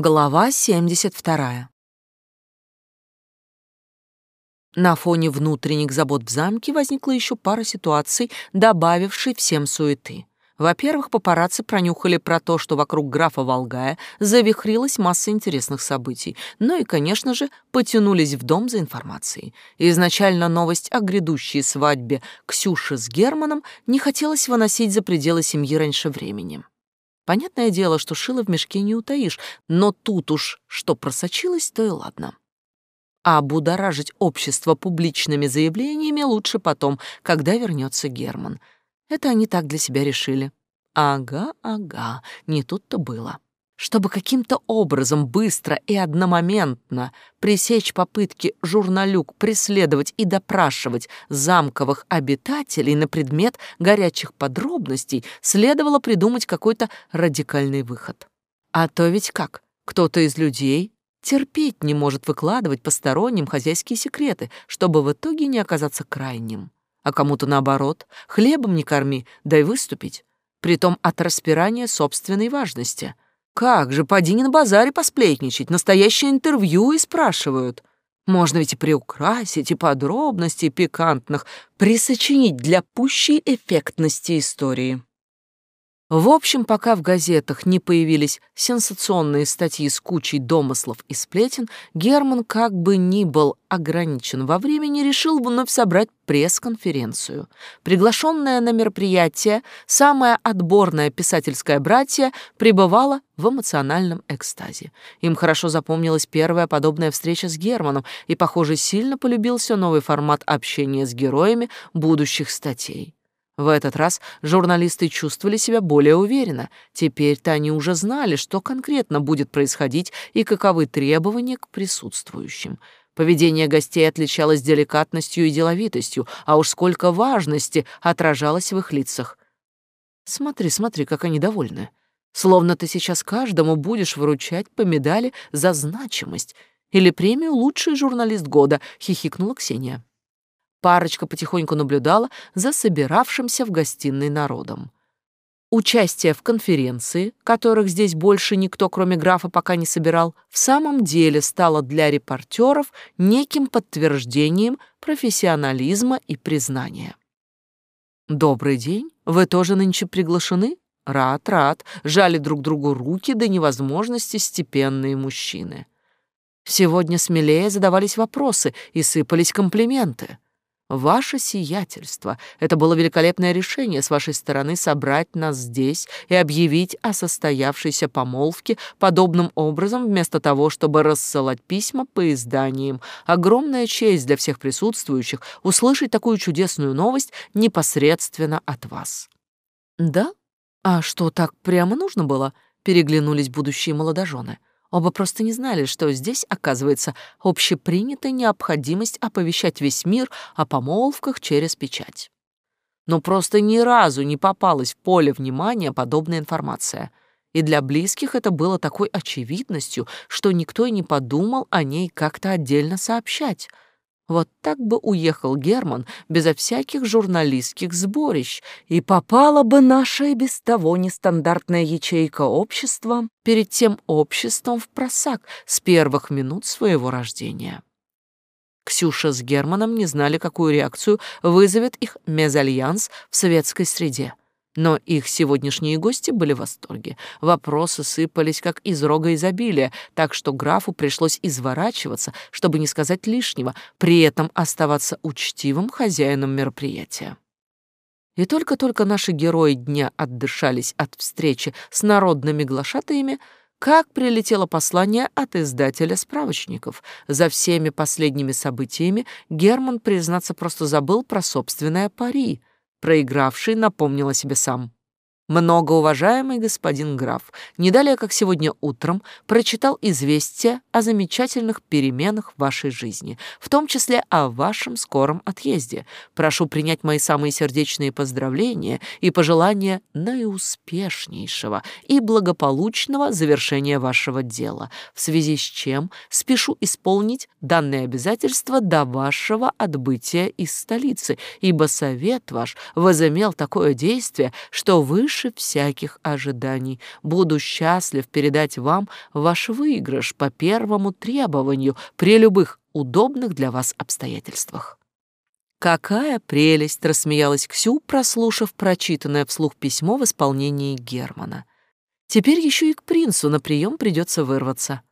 Глава 72. На фоне внутренних забот в замке возникла еще пара ситуаций, добавившей всем суеты. Во-первых, папарацци пронюхали про то, что вокруг графа Волгая завихрилась масса интересных событий, ну и, конечно же, потянулись в дом за информацией. Изначально новость о грядущей свадьбе Ксюши с Германом не хотелось выносить за пределы семьи раньше времени. Понятное дело, что шило в мешке не утаишь, но тут уж что просочилось, то и ладно. А будоражить общество публичными заявлениями лучше потом, когда вернется Герман. Это они так для себя решили. Ага, ага, не тут-то было чтобы каким-то образом быстро и одномоментно пресечь попытки журналюк преследовать и допрашивать замковых обитателей на предмет горячих подробностей, следовало придумать какой-то радикальный выход. А то ведь как, кто-то из людей терпеть не может выкладывать посторонним хозяйские секреты, чтобы в итоге не оказаться крайним. А кому-то наоборот, хлебом не корми, дай выступить, притом от распирания собственной важности — как же, поди не на базаре посплетничать, настоящее интервью и спрашивают. Можно ведь и приукрасить, и подробностей пикантных присочинить для пущей эффектности истории. В общем, пока в газетах не появились сенсационные статьи с кучей домыслов и сплетен, Герман, как бы ни был ограничен во времени, решил вновь собрать пресс-конференцию. Приглашенная на мероприятие, самая отборная писательская братья пребывала в эмоциональном экстазе. Им хорошо запомнилась первая подобная встреча с Германом, и, похоже, сильно полюбился новый формат общения с героями будущих статей. В этот раз журналисты чувствовали себя более уверенно. Теперь-то они уже знали, что конкретно будет происходить и каковы требования к присутствующим. Поведение гостей отличалось деликатностью и деловитостью, а уж сколько важности отражалось в их лицах. Смотри, смотри, как они довольны. Словно ты сейчас каждому будешь выручать по медали за значимость или премию «Лучший журналист года», — хихикнула Ксения. Парочка потихоньку наблюдала за собиравшимся в гостиной народом. Участие в конференции, которых здесь больше никто, кроме графа, пока не собирал, в самом деле стало для репортеров неким подтверждением профессионализма и признания. «Добрый день. Вы тоже нынче приглашены?» «Рад, рад», жали друг другу руки до невозможности степенные мужчины. Сегодня смелее задавались вопросы и сыпались комплименты. Ваше сиятельство, это было великолепное решение с вашей стороны собрать нас здесь и объявить о состоявшейся помолвке подобным образом, вместо того, чтобы рассылать письма по изданиям. Огромная честь для всех присутствующих услышать такую чудесную новость непосредственно от вас. Да? А что, так прямо нужно было? Переглянулись будущие молодожены. Оба просто не знали, что здесь, оказывается, общепринятая необходимость оповещать весь мир о помолвках через печать. Но просто ни разу не попалась в поле внимания подобная информация. И для близких это было такой очевидностью, что никто и не подумал о ней как-то отдельно сообщать — вот так бы уехал Герман безо всяких журналистских сборищ, и попала бы наша и без того нестандартная ячейка общества перед тем обществом в просак с первых минут своего рождения. Ксюша с Германом не знали, какую реакцию вызовет их мезальянс в советской среде. Но их сегодняшние гости были в восторге. Вопросы сыпались как из рога изобилия, так что графу пришлось изворачиваться, чтобы не сказать лишнего, при этом оставаться учтивым хозяином мероприятия. И только-только наши герои дня отдышались от встречи с народными глашатаями, как прилетело послание от издателя справочников. За всеми последними событиями Герман, признаться, просто забыл про собственное пари — Проигравший напомнил о себе сам. Многоуважаемый господин граф, не далее, как сегодня утром, прочитал известие о замечательных переменах в вашей жизни, в том числе о вашем скором отъезде. Прошу принять мои самые сердечные поздравления и пожелания наиуспешнейшего и благополучного завершения вашего дела, в связи с чем спешу исполнить данное обязательство до вашего отбытия из столицы, ибо совет ваш возымел такое действие, что выше выше всяких ожиданий. Буду счастлив передать вам ваш выигрыш по первому требованию при любых удобных для вас обстоятельствах». «Какая прелесть!» — рассмеялась Ксю, прослушав прочитанное вслух письмо в исполнении Германа. «Теперь еще и к принцу на прием придется вырваться».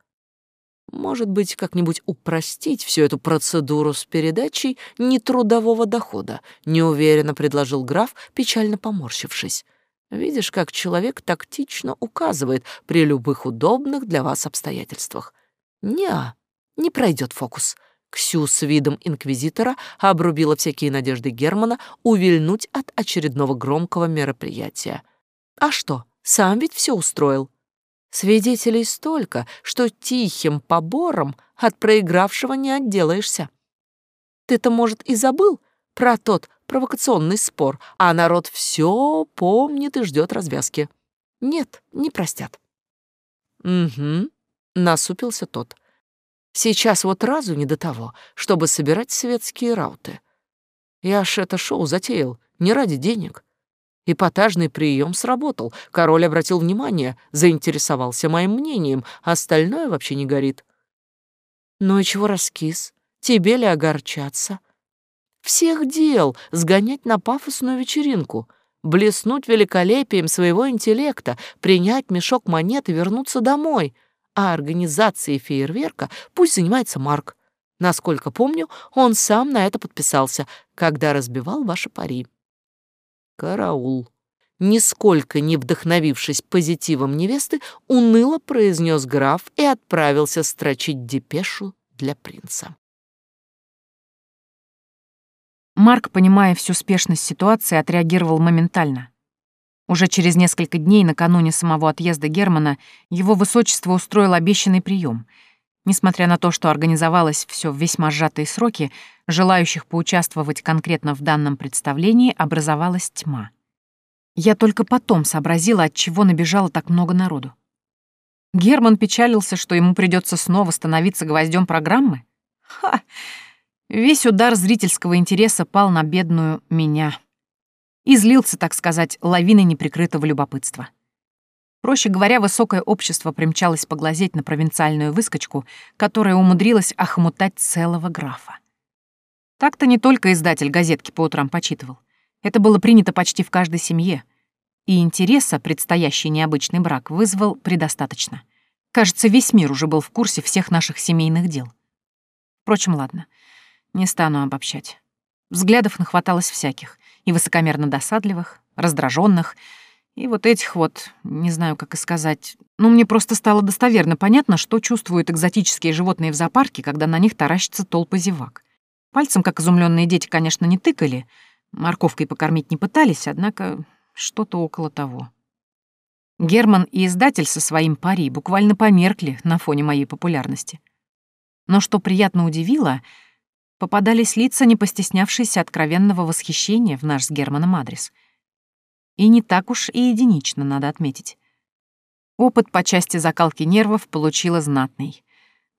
Может быть, как-нибудь упростить всю эту процедуру с передачей нетрудового дохода, неуверенно предложил граф, печально поморщившись. Видишь, как человек тактично указывает при любых удобных для вас обстоятельствах. Не, не пройдет фокус. Ксю с видом инквизитора обрубила всякие надежды Германа увильнуть от очередного громкого мероприятия. А что, сам ведь все устроил. Свидетелей столько, что тихим побором от проигравшего не отделаешься. Ты-то, может, и забыл про тот провокационный спор, а народ все помнит и ждет развязки. Нет, не простят. Угу, насупился тот. Сейчас вот разу не до того, чтобы собирать светские рауты. Я ж это шоу затеял не ради денег, Эпатажный прием сработал. Король обратил внимание, заинтересовался моим мнением, а остальное вообще не горит. Ну и чего раскис? Тебе ли огорчаться? Всех дел сгонять на пафосную вечеринку, блеснуть великолепием своего интеллекта, принять мешок монет и вернуться домой. А организацией фейерверка пусть занимается Марк. Насколько помню, он сам на это подписался, когда разбивал ваши пари. «Караул!» Нисколько не вдохновившись позитивом невесты, уныло произнес граф и отправился строчить депешу для принца. Марк, понимая всю спешность ситуации, отреагировал моментально. Уже через несколько дней накануне самого отъезда Германа его высочество устроил обещанный прием. Несмотря на то, что организовалось все в весьма сжатые сроки, желающих поучаствовать конкретно в данном представлении образовалась тьма. Я только потом сообразила, от чего набежало так много народу. Герман печалился, что ему придется снова становиться гвоздем программы? Ха! Весь удар зрительского интереса пал на бедную меня. И злился, так сказать, лавиной неприкрытого любопытства. Проще говоря, высокое общество примчалось поглазеть на провинциальную выскочку, которая умудрилась охмутать целого графа. Так-то не только издатель газетки по утрам почитывал. Это было принято почти в каждой семье. И интереса предстоящий необычный брак вызвал предостаточно. Кажется, весь мир уже был в курсе всех наших семейных дел. Впрочем, ладно, не стану обобщать. Взглядов нахваталось всяких, и высокомерно досадливых, раздраженных, и вот этих вот, не знаю, как и сказать, ну, мне просто стало достоверно понятно, что чувствуют экзотические животные в зоопарке, когда на них таращится толпа зевак. Пальцем, как изумленные дети, конечно, не тыкали, морковкой покормить не пытались, однако что-то около того. Герман и издатель со своим пари буквально померкли на фоне моей популярности. Но что приятно удивило, попадались лица, не постеснявшиеся откровенного восхищения в наш с Германом адрес. И не так уж и единично, надо отметить. Опыт по части закалки нервов получила знатный.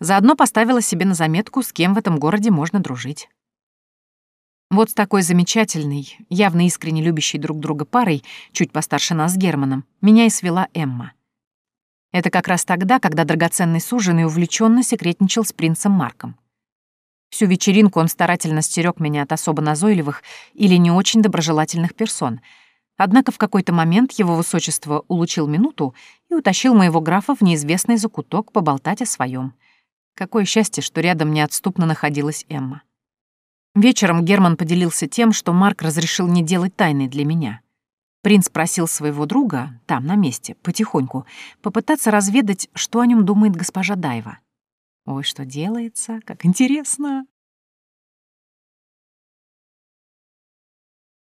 Заодно поставила себе на заметку, с кем в этом городе можно дружить. Вот с такой замечательной, явно искренне любящей друг друга парой, чуть постарше нас с Германом, меня и свела Эмма. Это как раз тогда, когда драгоценный суженый увлеченно секретничал с принцем Марком. Всю вечеринку он старательно стерег меня от особо назойливых или не очень доброжелательных персон. Однако в какой-то момент его высочество улучил минуту и утащил моего графа в неизвестный закуток поболтать о своем. Какое счастье, что рядом неотступно находилась Эмма. Вечером Герман поделился тем, что Марк разрешил не делать тайны для меня. Принц просил своего друга, там, на месте, потихоньку, попытаться разведать, что о нем думает госпожа Дайва. Ой, что делается, как интересно.